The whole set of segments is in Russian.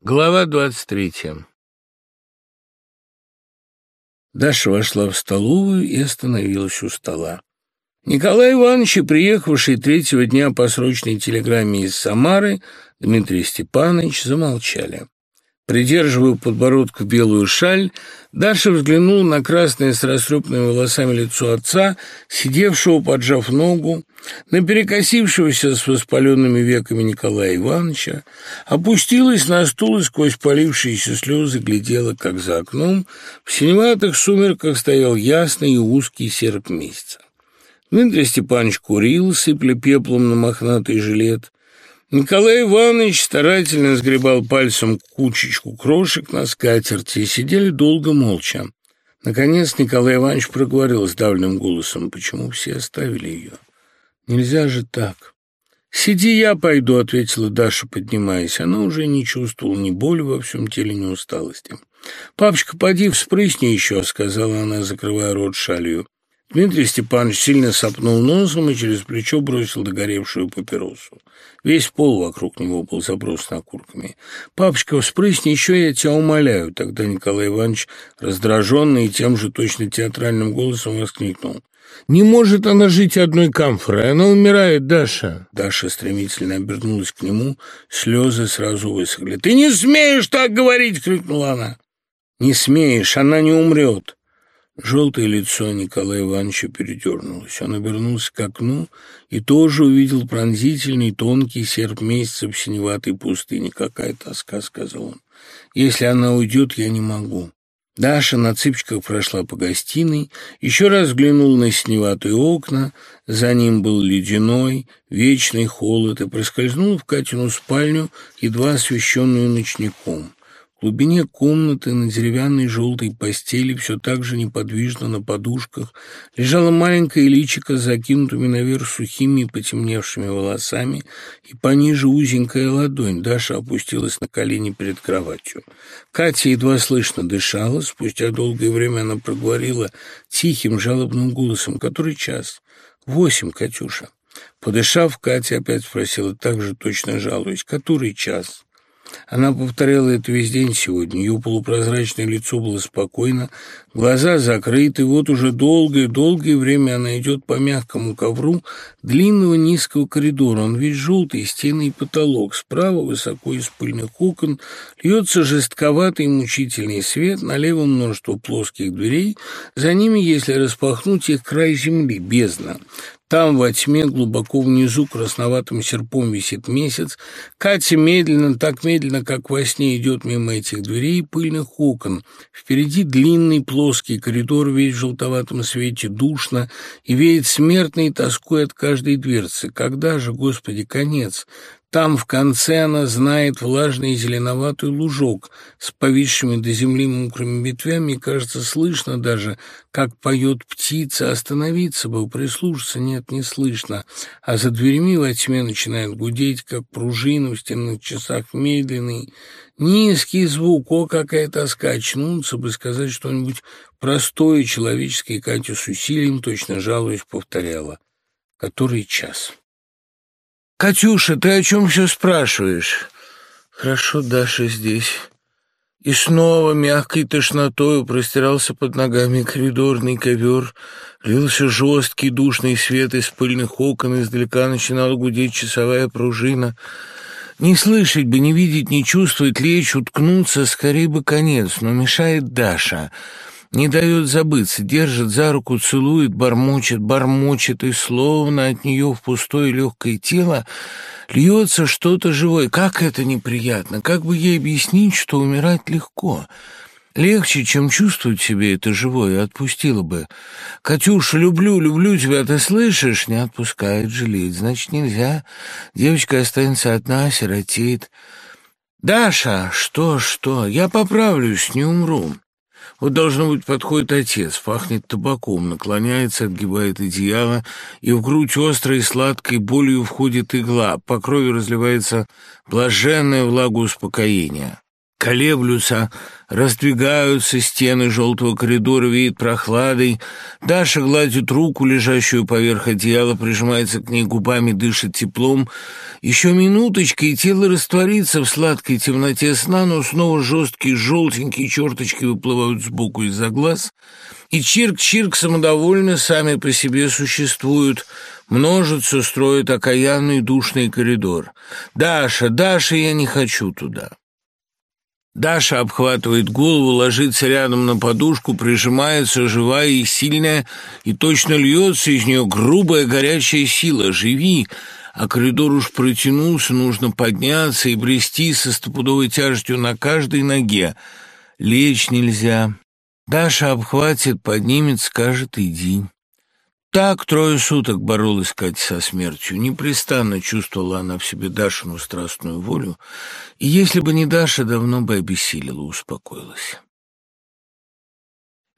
Глава двадцать третья. Даша вошла в столовую и остановилась у стола. Николай Иванович, приехавший третьего дня по срочной телеграмме из Самары, Дмитрий Степанович замолчали. Придерживая подбородку белую шаль, Даша взглянула на красное с растрепанными волосами лицо отца, сидевшего, поджав ногу, на перекосившегося с воспаленными веками Николая Ивановича, опустилась на стул и сквозь полившиеся слезы глядела, как за окном в синеватых сумерках стоял ясный и узкий серп месяца. Дмитрий Степанович курил, сыпля пеплом на мохнатый жилет, Николай Иванович старательно сгребал пальцем кучечку крошек на скатерти и сидели долго молча. Наконец Николай Иванович проговорил сдавленным голосом, почему все оставили ее. «Нельзя же так». «Сиди, я пойду», — ответила Даша, поднимаясь. Она уже не чувствовала ни боли во всем теле, ни усталости. «Папочка, поди, вспрысни еще», — сказала она, закрывая рот шалью. Дмитрий Степанович сильно сопнул носом и через плечо бросил догоревшую папиросу. Весь пол вокруг него был забросан окурками. «Папочка, вспрысни еще, я тебя умоляю!» Тогда Николай Иванович, раздраженный и тем же точно театральным голосом воскликнул. «Не может она жить одной камфорой, она умирает, Даша!» Даша стремительно обернулась к нему, слезы сразу высохли. «Ты не смеешь так говорить!» — крикнула она. «Не смеешь, она не умрет!» Желтое лицо Николая Ивановича передернулось. Он обернулся к окну и тоже увидел пронзительный, тонкий серп месяца в синеватой пустыне. «Какая тоска!» — сказал он. «Если она уйдет, я не могу». Даша на цыпочках прошла по гостиной, еще раз взглянула на синеватые окна, за ним был ледяной, вечный холод, и проскользнула в Катину спальню, едва освещенную ночником. В глубине комнаты на деревянной желтой постели все так же неподвижно на подушках лежала маленькая личико с закинутыми наверх сухими и потемневшими волосами и пониже узенькая ладонь. Даша опустилась на колени перед кроватью. Катя едва слышно дышала. Спустя долгое время она проговорила тихим жалобным голосом. «Который час?» «Восемь, Катюша». Подышав, Катя опять спросила, так же точно жалуясь, «Который час?» Она повторяла это весь день сегодня. Ее полупрозрачное лицо было спокойно, глаза закрыты. Вот уже долгое-долгое время она идет по мягкому ковру длинного низкого коридора. Он весь желтый, стены и потолок. Справа, высоко из пыльных окон, льется жестковатый мучительный свет, налево множество плоских дверей. За ними, если распахнуть их, край земли, бездна. Там, во тьме, глубоко внизу, красноватым серпом висит месяц. Катя медленно, так медленно, как во сне, идет мимо этих дверей и пыльных окон. Впереди длинный плоский коридор, весь в желтоватом свете, душно, и веет смертной тоской от каждой дверцы. Когда же, Господи, конец? Там в конце она знает влажный зеленоватый лужок с повисшими до земли мокрыми ветвями, и, кажется, слышно даже, как поет птица. Остановиться бы, прислушаться, нет, не слышно. А за дверьми во тьме начинает гудеть, как пружина в стенных часах медленный, низкий звук. О, какая тоска! Очнуться бы, сказать что-нибудь простое, человеческое, Катя с усилием, точно жалуясь, повторяла. Который час? «Катюша, ты о чем все спрашиваешь?» «Хорошо, Даша здесь». И снова мягкой тошнотою простирался под ногами коридорный ковер, лился жесткий душный свет из пыльных окон, издалека начинала гудеть часовая пружина. Не слышать бы, не видеть, не чувствовать, лечь, уткнуться, скорее бы конец, но мешает Даша — не дает забыться, держит за руку, целует, бормочет, бормочет, и словно от нее в пустое легкое тело льется что-то живое. Как это неприятно! Как бы ей объяснить, что умирать легко? Легче, чем чувствовать себе это живое, отпустила бы. «Катюша, люблю, люблю тебя, ты слышишь?» Не отпускает, жалеет. Значит, нельзя. Девочка останется одна, сиротеет. «Даша, что, что? Я поправлюсь, не умру». Вот, должно быть, подходит отец, пахнет табаком, наклоняется, отгибает одеяло, и в грудь острой сладкой болью входит игла, по крови разливается блаженная влага успокоения. Колеблются, раздвигаются стены желтого коридора, веет прохладой. Даша гладит руку, лежащую поверх одеяла, прижимается к ней губами, дышит теплом. Еще минуточка, и тело растворится в сладкой темноте сна, но снова жесткие желтенькие черточки выплывают сбоку из-за глаз. И чирк-чирк самодовольно сами по себе существуют, множатся, строят окаянный душный коридор. «Даша, Даша, я не хочу туда». Даша обхватывает голову, ложится рядом на подушку, прижимается, живая и сильная, и точно льется из нее грубая горячая сила. «Живи!» А коридор уж протянулся, нужно подняться и брести со стопудовой тяжестью на каждой ноге. Лечь нельзя. Даша обхватит, поднимет, скажет «иди». Так трое суток боролась Катя со смертью. Непрестанно чувствовала она в себе Дашину страстную волю, и если бы не Даша, давно бы обессилила, успокоилась.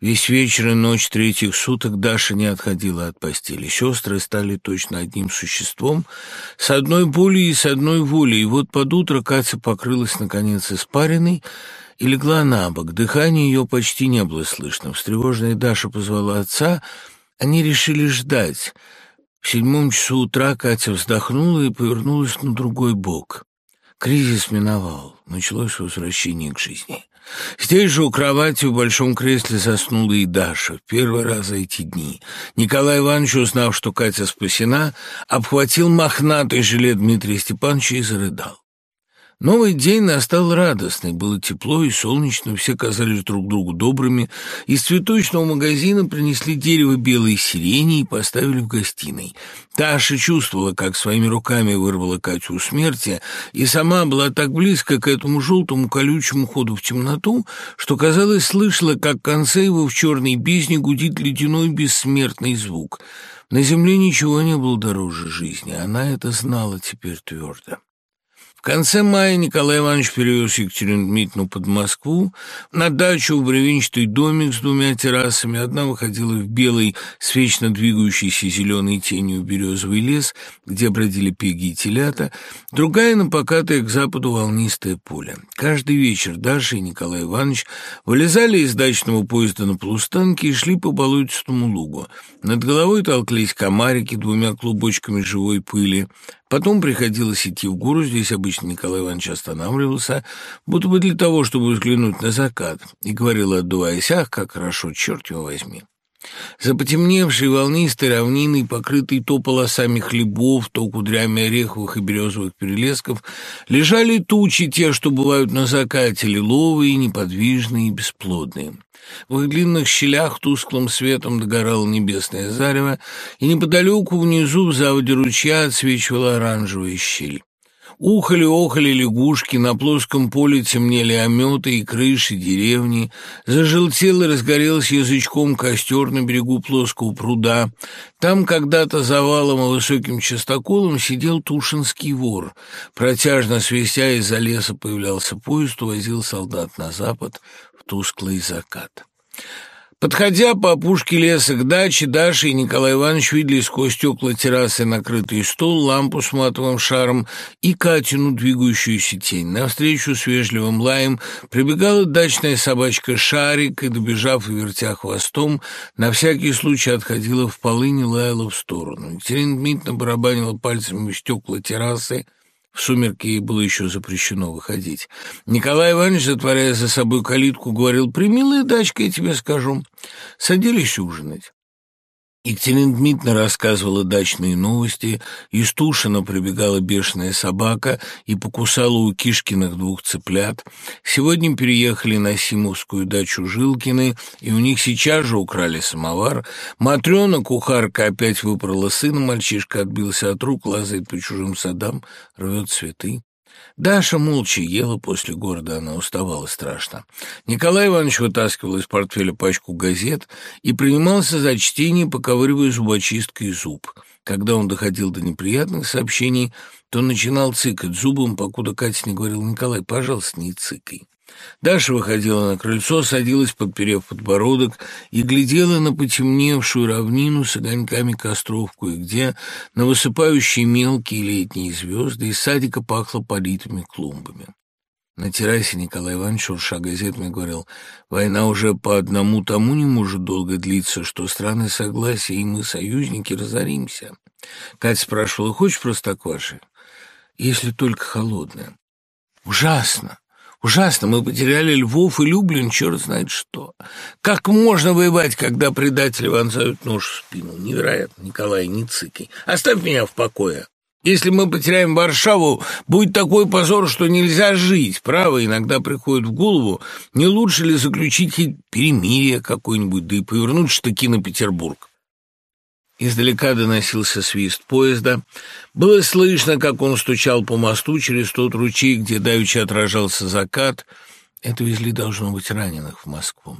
Весь вечер и ночь третьих суток Даша не отходила от постели. Сестры стали точно одним существом, с одной болью и с одной волей. И вот под утро Катя покрылась, наконец, испариной и легла на бок. Дыхание ее почти не было слышно. Встревоженная Даша позвала отца — они решили ждать. В седьмом часу утра Катя вздохнула и повернулась на другой бок. Кризис миновал. Началось возвращение к жизни. Здесь же у кровати в большом кресле заснула и Даша. В первый раз за эти дни. Николай Иванович, узнав, что Катя спасена, обхватил мохнатый жилет Дмитрия Степановича и зарыдал. Новый день настал радостный, было тепло и солнечно, все казались друг другу добрыми. Из цветочного магазина принесли дерево белой сирени и поставили в гостиной. Таша чувствовала, как своими руками вырвала Катю у смерти, и сама была так близко к этому желтому колючему ходу в темноту, что, казалось, слышала, как конце его в черной бездне гудит ледяной бессмертный звук. На земле ничего не было дороже жизни, она это знала теперь твердо. В конце мая Николай Иванович перевез Екатерину Дмитриевну под Москву на дачу в бревенчатый домик с двумя террасами. Одна выходила в белый, с вечно двигающейся зеленой тенью березовый лес, где бродили пеги и телята, другая на покатое к западу волнистое поле. Каждый вечер Даша и Николай Иванович вылезали из дачного поезда на полустанке и шли по болотистому лугу. Над головой толклись комарики двумя клубочками живой пыли. Потом приходилось идти в гору, здесь обычно Николай Иванович останавливался, будто бы для того, чтобы взглянуть на закат, и говорил, отдуваясь, «Ах, как хорошо, черт его возьми!» За потемневшей волнистой равниной, покрытой то полосами хлебов, то кудрями ореховых и березовых перелесков, лежали тучи, те, что бывают на закате, лиловые, неподвижные и бесплодные. В их длинных щелях тусклым светом догорало небесное зарево, и неподалеку внизу в заводе ручья отсвечивала оранжевая щель. Ухали-охали лягушки, на плоском поле темнели ометы и крыши деревни, зажелтел и разгорелся язычком костер на берегу плоского пруда. Там когда-то завалом и высоким частоколом сидел Тушинский вор. Протяжно свистя из-за леса появлялся поезд, увозил солдат на запад в тусклый закат. Подходя по опушке леса к даче, Даша и Николай Иванович видели сквозь стекла террасы накрытый стол, лампу с матовым шаром и Катину двигающуюся тень. Навстречу с вежливым лаем прибегала дачная собачка Шарик и, добежав и вертя хвостом, на всякий случай отходила в полыни, лаяла в сторону. Екатерина Дмитриевна барабанила пальцами в стекла террасы, в сумерки ей было еще запрещено выходить. Николай Иванович, затворяя за собой калитку, говорил, «Примилая дачка, я тебе скажу». Садились ужинать. Екатерина рассказывала дачные новости, из Тушина прибегала бешеная собака и покусала у Кишкиных двух цыплят. Сегодня переехали на Симовскую дачу Жилкины, и у них сейчас же украли самовар. Матрена, кухарка, опять выпорола сына, мальчишка отбился от рук, лазает по чужим садам, рвет цветы. Даша молча ела, после города она уставала страшно. Николай Иванович вытаскивал из портфеля пачку газет и принимался за чтение, поковыривая зубочисткой зуб. Когда он доходил до неприятных сообщений, то начинал цыкать зубом, покуда Катя не говорила, «Николай, пожалуйста, не цыкай». Даша выходила на крыльцо, садилась, подперев подбородок, и глядела на потемневшую равнину с огоньками костров кое-где, на высыпающие мелкие летние звезды, из садика пахло политыми клумбами. На террасе Николай Иванович, шурша газетами, говорил, «Война уже по одному тому не может долго длиться, что страны согласия, и мы, союзники, разоримся». Катя спрашивала, «Хочешь простокваши?» «Если только холодное». «Ужасно! Ужасно! Мы потеряли Львов и Люблин, черт знает что. Как можно воевать, когда предатели вонзают нож в спину? Невероятно, Николай, не цыкай. Оставь меня в покое». Если мы потеряем Варшаву, будет такой позор, что нельзя жить. Право иногда приходит в голову, не лучше ли заключить перемирие какое-нибудь, да и повернуть штыки на Петербург. Издалека доносился свист поезда. Было слышно, как он стучал по мосту через тот ручей, где давеча отражался закат — это везли, должно быть, раненых в Москву.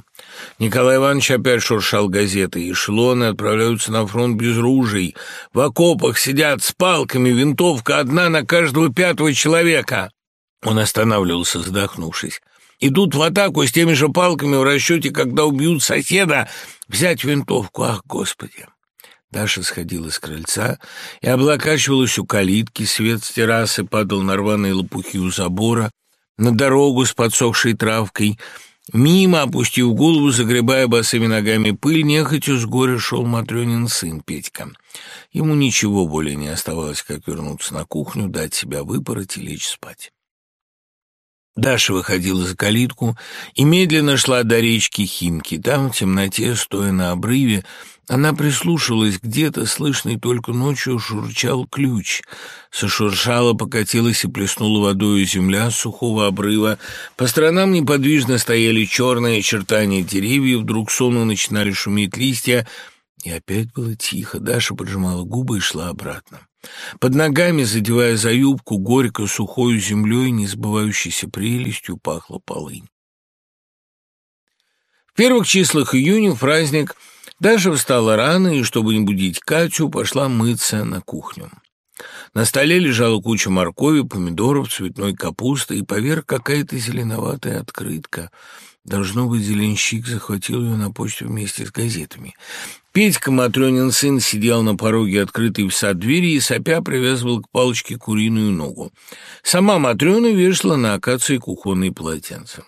Николай Иванович опять шуршал газеты. Эшелоны отправляются на фронт без ружей. В окопах сидят с палками, винтовка одна на каждого пятого человека. Он останавливался, задохнувшись. Идут в атаку с теми же палками в расчете, когда убьют соседа, взять винтовку. Ах, Господи! Даша сходила с крыльца и облокачивалась у калитки. Свет с террасы падал на рваные лопухи у забора на дорогу с подсохшей травкой. Мимо, опустив голову, загребая босыми ногами пыль, нехотя с горя шел Матрёнин сын Петька. Ему ничего более не оставалось, как вернуться на кухню, дать себя выпороть и лечь спать. Даша выходила за калитку и медленно шла до речки Химки. Там, в темноте, стоя на обрыве, она прислушалась, где-то, слышный только ночью, шурчал ключ. Сошуршала, покатилась и плеснула водою земля с сухого обрыва. По сторонам неподвижно стояли черные очертания деревьев, вдруг сонно начинали шуметь листья, и опять было тихо. Даша поджимала губы и шла обратно. Под ногами, задевая за юбку, горько сухою землей, не сбывающейся прелестью, пахла полынь. В первых числах июня праздник Даша встала рано и, чтобы не будить Катю, пошла мыться на кухню. На столе лежала куча моркови, помидоров, цветной капусты и поверх какая-то зеленоватая открытка. Должно быть, зеленщик захватил ее на почту вместе с газетами. Петька, Матрёнин сын, сидел на пороге открытой в сад двери и, сопя, привязывал к палочке куриную ногу. Сама Матрёна вешала на акации кухонные полотенца.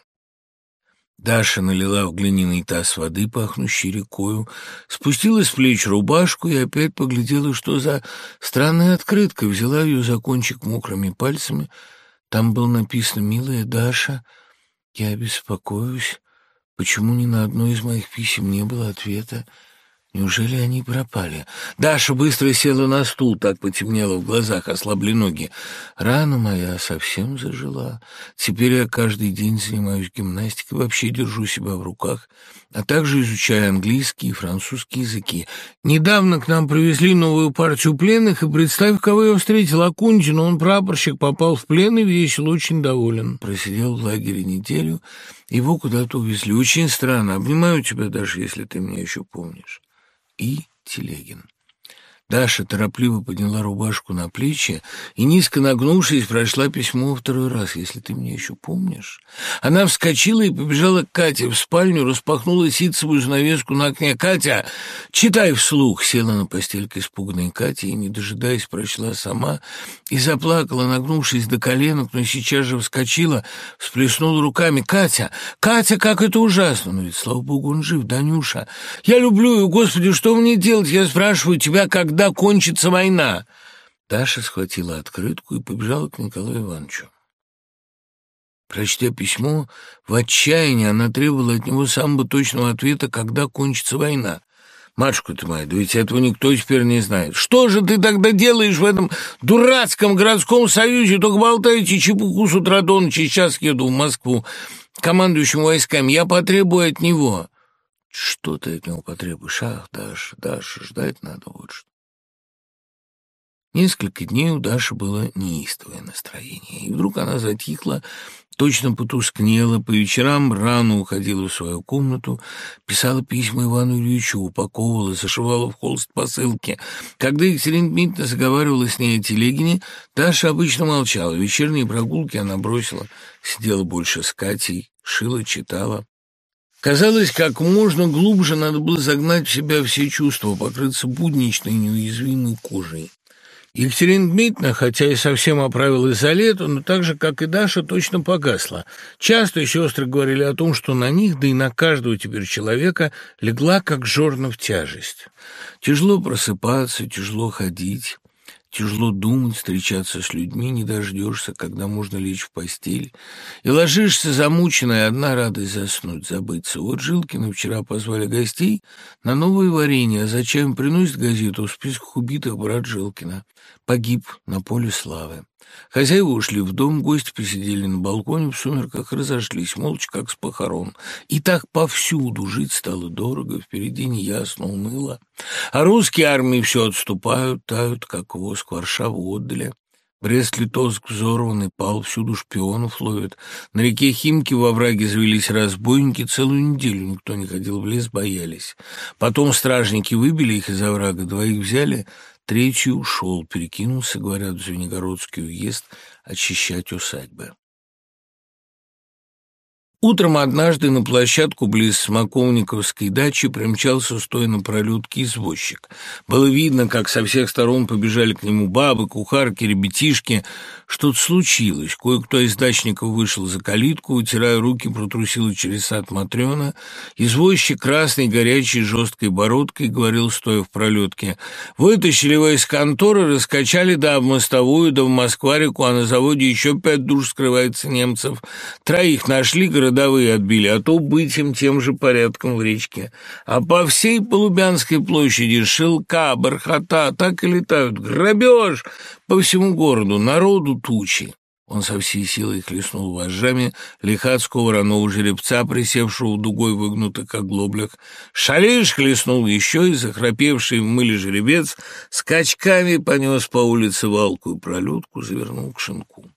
Даша налила в глиняный таз воды, пахнущей рекою, спустила с плеч рубашку и опять поглядела, что за странная открытка, взяла ее за кончик мокрыми пальцами. Там было написано «Милая Даша, я беспокоюсь, почему ни на одно из моих писем не было ответа?» Неужели они пропали? Даша быстро села на стул, так потемнело в глазах, ослабли ноги. Рана моя совсем зажила. Теперь я каждый день занимаюсь гимнастикой, вообще держу себя в руках, а также изучаю английский и французский языки. Недавно к нам привезли новую партию пленных, и представь, кого я встретил, Акунтина. Он прапорщик, попал в плен и весел, очень доволен. Просидел в лагере неделю, его куда-то увезли. Очень странно. Обнимаю тебя даже, если ты меня еще помнишь и Телегин. Даша торопливо подняла рубашку на плечи и, низко нагнувшись, прошла письмо второй раз, если ты меня еще помнишь. Она вскочила и побежала к Кате в спальню, распахнула ситцевую занавеску на окне. «Катя, читай вслух!» Села на постельке испуганной Катя и, не дожидаясь, прочла сама и заплакала, нагнувшись до коленок, но сейчас же вскочила, всплеснула руками. «Катя! Катя, как это ужасно!» «Ну ведь, слава богу, он жив, Данюша! Я люблю ее, Господи, что мне делать? Я спрашиваю тебя, когда когда кончится война?» Даша схватила открытку и побежала к Николаю Ивановичу. Прочтя письмо, в отчаянии она требовала от него самого точного ответа, когда кончится война. «Матушка ты моя, да ведь этого никто теперь не знает. Что же ты тогда делаешь в этом дурацком городском союзе? Только болтаете чепуху с утра до ночи. Сейчас еду в Москву командующим войсками. Я потребую от него». «Что ты от него потребуешь? Ах, Даша, Даша, ждать надо вот что». Несколько дней у Даши было неистовое настроение, и вдруг она затихла, точно потускнела, по вечерам рано уходила в свою комнату, писала письма Ивану Ильичу, упаковывала, зашивала в холст посылки. Когда Екатерина Дмитриевна заговаривала с ней о Телегине, Даша обычно молчала. Вечерние прогулки она бросила, сидела больше с Катей, шила, читала. Казалось, как можно глубже надо было загнать в себя все чувства, покрыться будничной неуязвимой кожей. Екатерина Дмитриевна, хотя и совсем оправилась за лето, но так же, как и Даша, точно погасла. Часто сестры говорили о том, что на них, да и на каждого теперь человека, легла как жорна в тяжесть. Тяжело просыпаться, тяжело ходить. Тяжело думать, встречаться с людьми, не дождешься, когда можно лечь в постель. И ложишься замученная, одна радость заснуть, забыться. Вот Жилкина вчера позвали гостей на новое варенье, а за чаем приносит газету в списках убитых брат Жилкина. Погиб на поле славы. Хозяева ушли в дом, гости посидели на балконе, в сумерках разошлись, молча, как с похорон. И так повсюду жить стало дорого, впереди неясно, уныло. А русские армии все отступают, тают, как воск, Варшаву отдали. Брест-Литовск взорванный, пал, всюду шпионов ловят. На реке Химки во враге завелись разбойники, целую неделю никто не ходил в лес, боялись. Потом стражники выбили их из оврага, двоих взяли, Третий ушел, перекинулся, говорят, в Звенигородский уезд очищать усадьбы. Утром однажды на площадку близ Смоковниковской дачи примчался стоя на пролетке извозчик. Было видно, как со всех сторон побежали к нему бабы, кухарки, ребятишки. Что-то случилось. Кое-кто из дачников вышел за калитку, вытирая руки, протрусила через сад Матрена. Извозчик, красный, горячий, жесткой бородкой, говорил, стоя в пролетке. Вытащили его из конторы, раскачали да в мостовую, да в Москварику, а на заводе еще пять душ скрывается немцев. Троих нашли, город городовые отбили, а то быть им тем же порядком в речке. А по всей Полубянской площади шелка, бархата так и летают. Грабеж по всему городу, народу тучи. Он со всей силой хлестнул вожжами лихацкого вороного жеребца, присевшего дугой выгнутых как глоблях. Шалиш хлестнул еще и захрапевший в мыле жеребец скачками понес по улице валку и пролетку, завернул к шинку.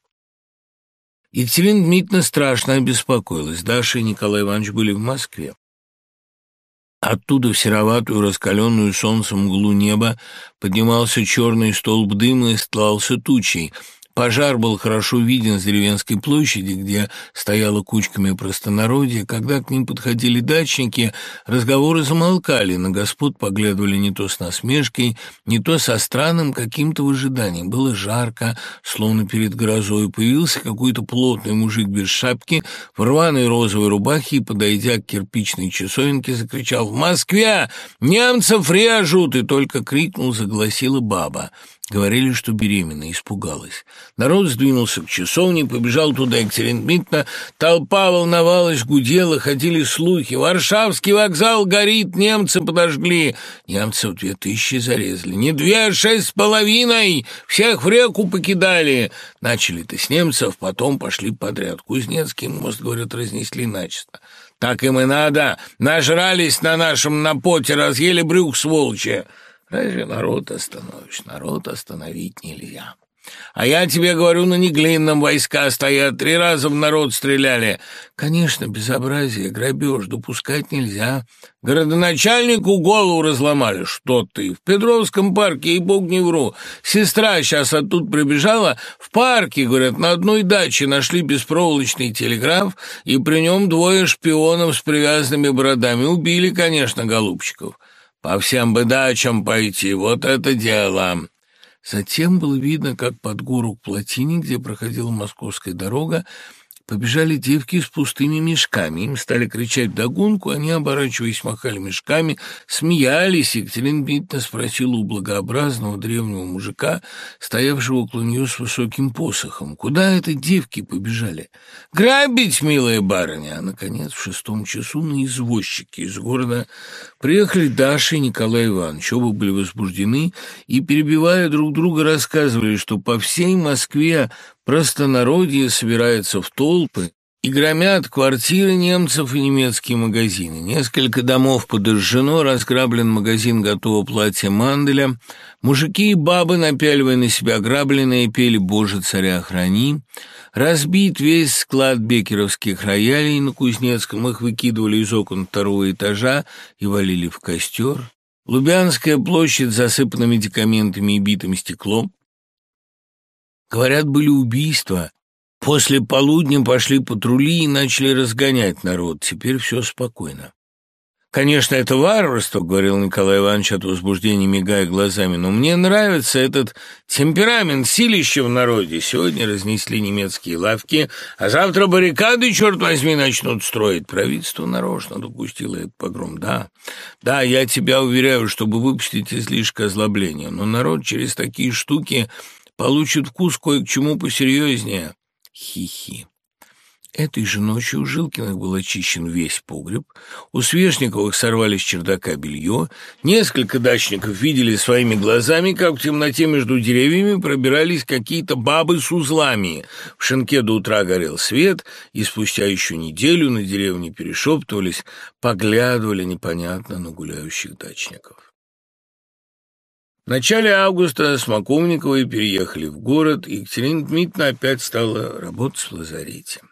Екатерина Дмитриевна страшно обеспокоилась. Даша и Николай Иванович были в Москве. Оттуда в сероватую, раскаленную солнцем мглу неба поднимался черный столб дыма и стлался тучей — Пожар был хорошо виден с деревенской площади, где стояла кучками простонародье. Когда к ним подходили дачники, разговоры замолкали, на господ поглядывали не то с насмешкой, не то со странным каким-то выжиданием. Было жарко, словно перед грозой. Появился какой-то плотный мужик без шапки, в рваной розовой рубахе и, подойдя к кирпичной часовенке, закричал «В Москве! Немцев режут!» и только крикнул, загласила баба. Говорили, что беременна, испугалась. Народ сдвинулся к часовне, побежал туда Екатерина Дмитриевна. Толпа волновалась, гудела, ходили слухи. Варшавский вокзал горит, немцы подожгли. Немцев две тысячи зарезали. Не две, а шесть с половиной. Всех в реку покидали. Начали-то с немцев, потом пошли подряд. Кузнецкий мост, говорят, разнесли начисто. Так им и надо. Нажрались на нашем напоте, разъели брюк, сволочи. Разве народ остановишь? Народ остановить нельзя. А я тебе говорю, на Неглинном войска стоят, три раза в народ стреляли. Конечно, безобразие, грабеж допускать нельзя. Городоначальнику голову разломали. Что ты? В Петровском парке, и бог не вру. Сестра сейчас оттуда прибежала. В парке, говорят, на одной даче нашли беспроволочный телеграф, и при нем двое шпионов с привязанными бородами. Убили, конечно, голубчиков. По всем бы дачам пойти, вот это дело!» Затем было видно, как под гору к плотине, где проходила московская дорога, Побежали девки с пустыми мешками. Им стали кричать догонку, они, оборачиваясь, махали мешками, смеялись. Екатерина Дмитриевна спросила у благообразного древнего мужика, стоявшего около нее с высоким посохом, куда это девки побежали? «Грабить, милая барыня!» А, наконец, в шестом часу на извозчике из города приехали Даша и Николай Иванович. Оба были возбуждены и, перебивая друг друга, рассказывали, что по всей Москве Простонародье собирается в толпы и громят квартиры немцев и немецкие магазины. Несколько домов подожжено, разграблен магазин готового платья Манделя. Мужики и бабы, напяливая на себя грабленные, пели «Боже, царя храни». Разбит весь склад бекеровских роялей на Кузнецком, их выкидывали из окон второго этажа и валили в костер. Лубянская площадь засыпана медикаментами и битым стеклом. Говорят, были убийства. После полудня пошли патрули и начали разгонять народ. Теперь все спокойно. Конечно, это варварство, говорил Николай Иванович от возбуждения, мигая глазами, но мне нравится этот темперамент, силище в народе. Сегодня разнесли немецкие лавки, а завтра баррикады, черт возьми, начнут строить. Правительство нарочно допустило этот погром. Да, да, я тебя уверяю, чтобы выпустить излишко озлобления, но народ через такие штуки получит вкус кое к чему посерьезнее. Хи-хи. Этой же ночью у Жилкиных был очищен весь погреб, у Свешниковых сорвали с чердака белье, несколько дачников видели своими глазами, как в темноте между деревьями пробирались какие-то бабы с узлами. В шинке до утра горел свет, и спустя еще неделю на деревне перешептывались, поглядывали непонятно на гуляющих дачников. В начале августа Смоковниковы переехали в город, и Екатерина Дмитриевна опять стала работать в лазарете.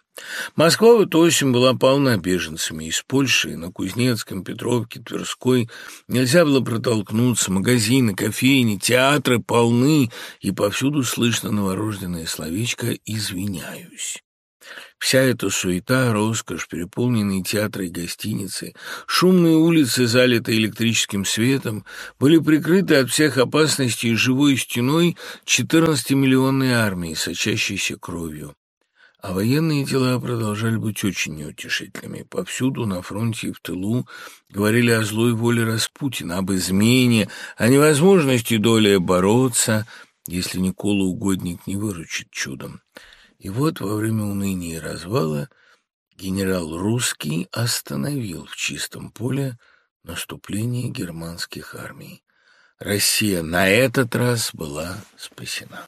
Москва в эту осень была полна беженцами из Польши, на Кузнецком, Петровке, Тверской. Нельзя было протолкнуться, магазины, кофейни, театры полны, и повсюду слышно новорожденное словечко «извиняюсь». Вся эта суета, роскошь, переполненные театры и гостиницы, шумные улицы, залитые электрическим светом, были прикрыты от всех опасностей живой стеной 14-миллионной армии, сочащейся кровью. А военные дела продолжали быть очень неутешительными. Повсюду, на фронте и в тылу, говорили о злой воле Распутина, об измене, о невозможности доли бороться, если Никола Угодник не выручит чудом. И вот во время уныния и развала генерал Русский остановил в чистом поле наступление германских армий. Россия на этот раз была спасена.